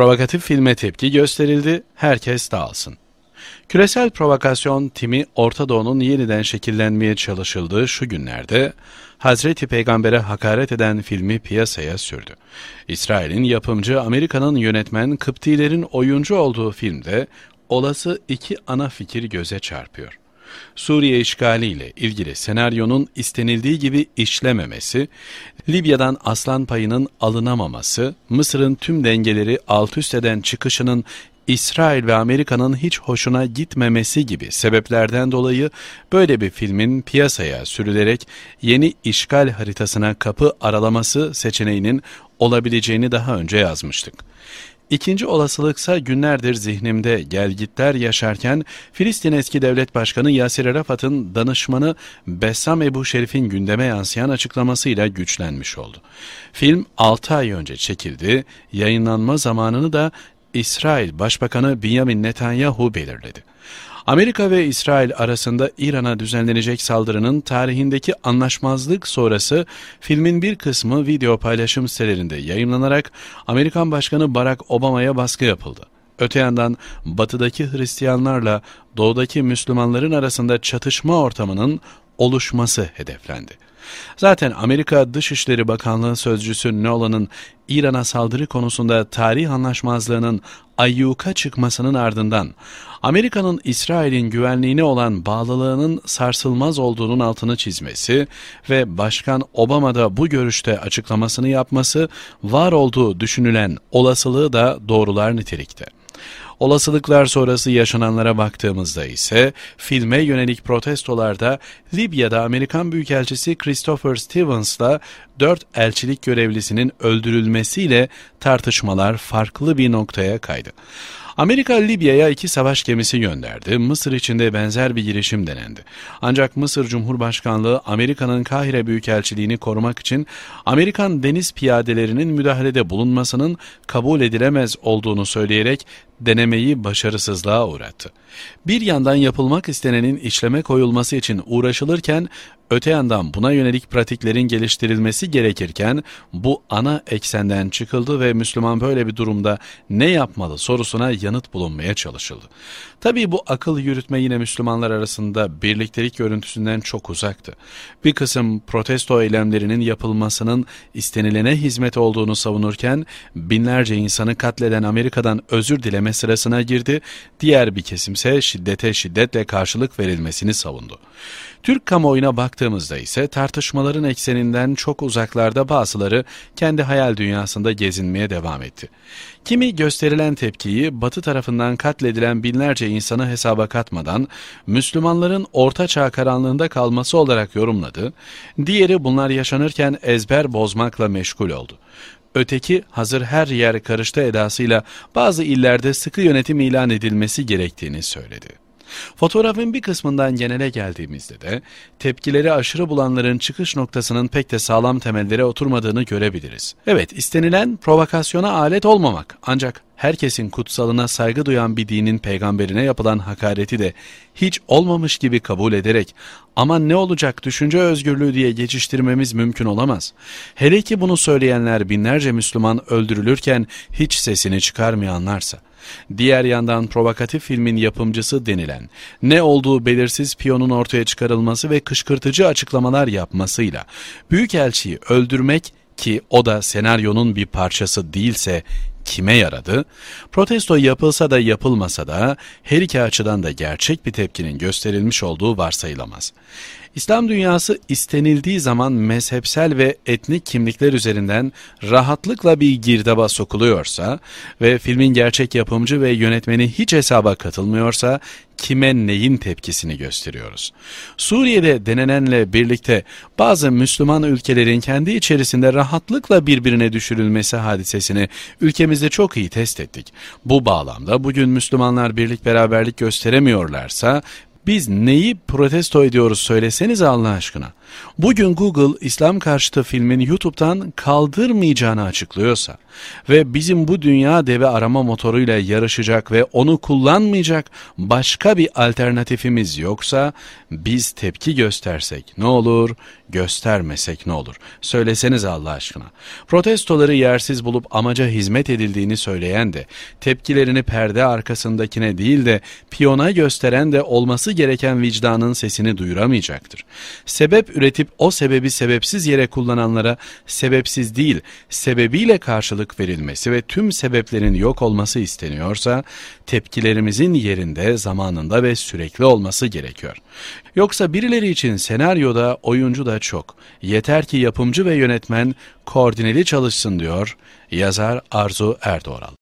Provokatif filme tepki gösterildi, herkes dağılsın. Küresel provokasyon timi Orta Doğu'nun yeniden şekillenmeye çalışıldığı şu günlerde Hazreti Peygamber'e hakaret eden filmi piyasaya sürdü. İsrail'in yapımcı Amerika'nın yönetmen Kıptilerin oyuncu olduğu filmde olası iki ana fikir göze çarpıyor. Suriye işgaliyle ilgili senaryonun istenildiği gibi işlememesi, Libya'dan aslan payının alınamaması, Mısır'ın tüm dengeleri alt üst eden çıkışının İsrail ve Amerika'nın hiç hoşuna gitmemesi gibi sebeplerden dolayı böyle bir filmin piyasaya sürülerek yeni işgal haritasına kapı aralaması seçeneğinin olabileceğini daha önce yazmıştık. İkinci olasılıksa günlerdir zihnimde gelgitler yaşarken Filistin eski devlet başkanı Yasir Arafat'ın danışmanı Bessam Ebu Şerif'in gündeme yansıyan açıklamasıyla güçlenmiş oldu. Film 6 ay önce çekildi, yayınlanma zamanını da İsrail Başbakanı Benjamin Netanyahu belirledi. Amerika ve İsrail arasında İran'a düzenlenecek saldırının tarihindeki anlaşmazlık sonrası filmin bir kısmı video paylaşım sitelerinde yayınlanarak Amerikan Başkanı Barack Obama'ya baskı yapıldı. Öte yandan batıdaki Hristiyanlarla doğudaki Müslümanların arasında çatışma ortamının oluşması hedeflendi. Zaten Amerika Dışişleri Bakanlığı Sözcüsü Nolan'ın İran'a saldırı konusunda tarih anlaşmazlığının ayyuka çıkmasının ardından Amerika'nın İsrail'in güvenliğine olan bağlılığının sarsılmaz olduğunun altını çizmesi ve Başkan Obama da bu görüşte açıklamasını yapması var olduğu düşünülen olasılığı da doğrular nitelikte. Olasılıklar sonrası yaşananlara baktığımızda ise filme yönelik protestolarda Libya'da Amerikan Büyükelçisi Christopher Stevens'la dört elçilik görevlisinin öldürülmesiyle tartışmalar farklı bir noktaya kaydı. Amerika Libya'ya iki savaş gemisi gönderdi. Mısır için de benzer bir girişim denendi. Ancak Mısır Cumhurbaşkanlığı Amerika'nın Kahire Büyükelçiliğini korumak için Amerikan deniz piyadelerinin müdahalede bulunmasının kabul edilemez olduğunu söyleyerek denemeyi başarısızlığa uğrattı. Bir yandan yapılmak istenenin işleme koyulması için uğraşılırken öte yandan buna yönelik pratiklerin geliştirilmesi gerekirken bu ana eksenden çıkıldı ve Müslüman böyle bir durumda ne yapmalı sorusuna yanıt bulunmaya çalışıldı. Tabii bu akıl yürütme yine Müslümanlar arasında birliktelik görüntüsünden çok uzaktı. Bir kısım protesto eylemlerinin yapılmasının istenilene hizmet olduğunu savunurken binlerce insanı katleden Amerika'dan özür dileme sırasına girdi, diğer bir kesimse şiddete şiddetle karşılık verilmesini savundu. Türk kamuoyuna baktığımızda ise tartışmaların ekseninden çok uzaklarda bazıları kendi hayal dünyasında gezinmeye devam etti. Kimi gösterilen tepkiyi batı tarafından katledilen binlerce insanı hesaba katmadan Müslümanların orta çağ karanlığında kalması olarak yorumladı, diğeri bunlar yaşanırken ezber bozmakla meşgul oldu. Öteki hazır her yer karıştı edasıyla bazı illerde sıkı yönetim ilan edilmesi gerektiğini söyledi. Fotoğrafın bir kısmından genele geldiğimizde de tepkileri aşırı bulanların çıkış noktasının pek de sağlam temellere oturmadığını görebiliriz. Evet istenilen provokasyona alet olmamak ancak herkesin kutsalına saygı duyan bir dinin peygamberine yapılan hakareti de hiç olmamış gibi kabul ederek aman ne olacak düşünce özgürlüğü diye geçiştirmemiz mümkün olamaz. Hele ki bunu söyleyenler binlerce Müslüman öldürülürken hiç sesini çıkarmayanlarsa. Diğer yandan provokatif filmin yapımcısı denilen, ne olduğu belirsiz piyonun ortaya çıkarılması ve kışkırtıcı açıklamalar yapmasıyla Büyükelçiyi öldürmek ki o da senaryonun bir parçası değilse kime yaradı? Protesto yapılsa da yapılmasa da her iki açıdan da gerçek bir tepkinin gösterilmiş olduğu varsayılamaz. İslam dünyası istenildiği zaman mezhepsel ve etnik kimlikler üzerinden rahatlıkla bir girdaba sokuluyorsa ve filmin gerçek yapımcı ve yönetmeni hiç hesaba katılmıyorsa kime neyin tepkisini gösteriyoruz. Suriye'de denenenle birlikte bazı Müslüman ülkelerin kendi içerisinde rahatlıkla birbirine düşürülmesi hadisesini ülkemizde çok iyi test ettik. Bu bağlamda bugün Müslümanlar birlik beraberlik gösteremiyorlarsa biz neyi protesto ediyoruz söyleseniz Allah aşkına. Bugün Google İslam karşıtı filmin YouTube'dan kaldırmayacağını açıklıyorsa ve bizim bu dünya devi arama motoruyla yarışacak ve onu kullanmayacak başka bir alternatifimiz yoksa biz tepki göstersek ne olur, göstermesek ne olur? Söyleseniz Allah aşkına. Protestoları yersiz bulup amaca hizmet edildiğini söyleyen de, tepkilerini perde arkasındakine değil de piyona gösteren de olması gereken vicdanın sesini duyuramayacaktır. Sebep üretip o sebebi sebepsiz yere kullananlara sebepsiz değil, sebebiyle karşılık verilmesi ve tüm sebeplerin yok olması isteniyorsa, tepkilerimizin yerinde, zamanında ve sürekli olması gerekiyor. Yoksa birileri için senaryoda, oyuncu da çok. Yeter ki yapımcı ve yönetmen koordineli çalışsın diyor yazar Arzu Erdoğan.